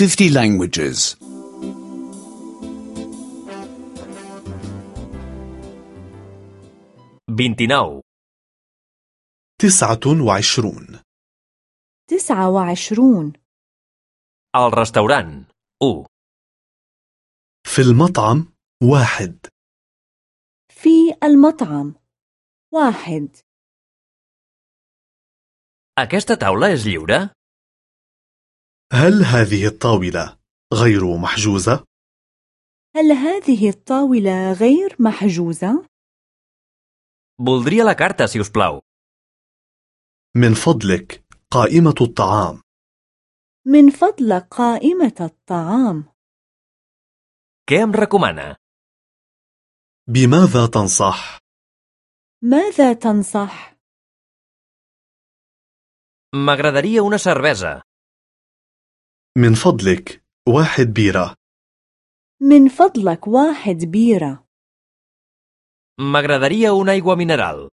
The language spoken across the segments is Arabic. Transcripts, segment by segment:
50 languages. 29. تسعة وعشرون تسعة وعشرون Al restaurant. 1. في المطعم واحد في المطعم واحد Aquesta taula és lliure? هل هذه الطاولة غير محجوزة؟ هل هذه الطاولة غير محجوزة؟ Voldria la carta, si us plau. من فضلك قائمة الطعام من فضلك قائمة الطعام Què em recomana? بماذا تنصح؟ ماذا تنصح؟ M'agradaria una cervesa. من فضلك واحد بيرة. من فضلك واحد بيرة. M'agradaria una aigua mineral.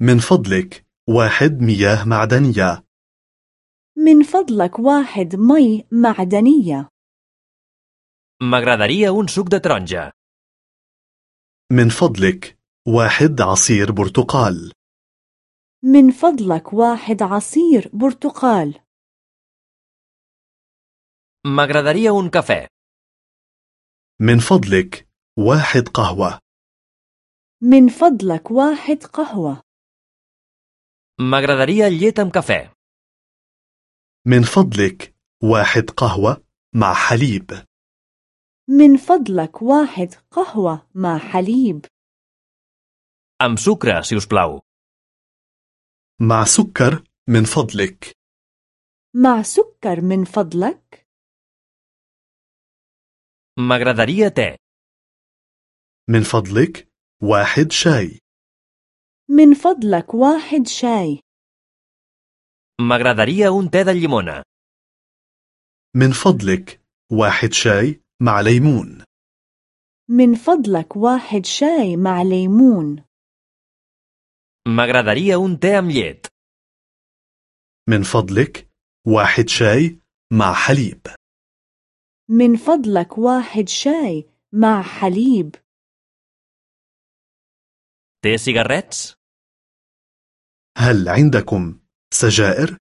من فضلك واحد مياه معدنية. من فضلك واحد مي معدنية. M'agradaria un suc de taronja. من فضلك واحد عصير برتقال. من فضلك واحد عصير برتقال. M'agradaria un cafè. من فضلك واحد قهوة من فضلك واحد قهوة M'agradaria llet amb cafè. من فضلك واحد قهوة مع حليب من فضلك واحد قهوة مع حليب Amb sucre, si us plau. مع سكر من فضلك مع سكر من فضلك M'agradaria te. من فضلك واحد شاي من فضلك واحد شاي M'agradaria un te de llimona. من فضلك واحد شاي مع ليمون من فضلك واحد شاي مع ليمون M'agradaria un te amb llet. من فضلك واحد شاي مع حليب من فضلك واحد شاي مع حليب Té cigarrets? هل عندكم سجائر؟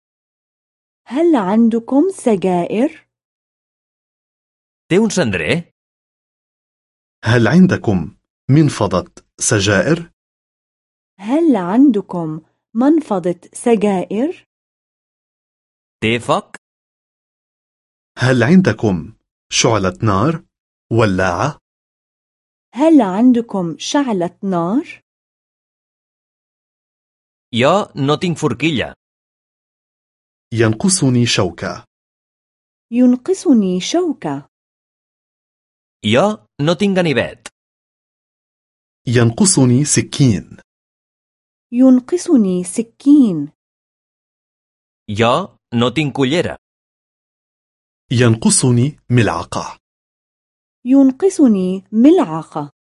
هل عندكم سجائر؟ Té un cendrer? هل عندكم منفضة سجائر؟ هل عندكم منفضة سجائر؟ Foc? هل عندكم شعلة نار؟ ولاعة؟ هل عندكم شعلة نار؟ Jo no tinc forquilla. ينقصني شوكة ينقصني شوكة Jo no tinc ganivet. ينقصني سكين ينقصني سكين Jo no tinc cullera. ينقصني ملعقة. ينقصني ملعقة.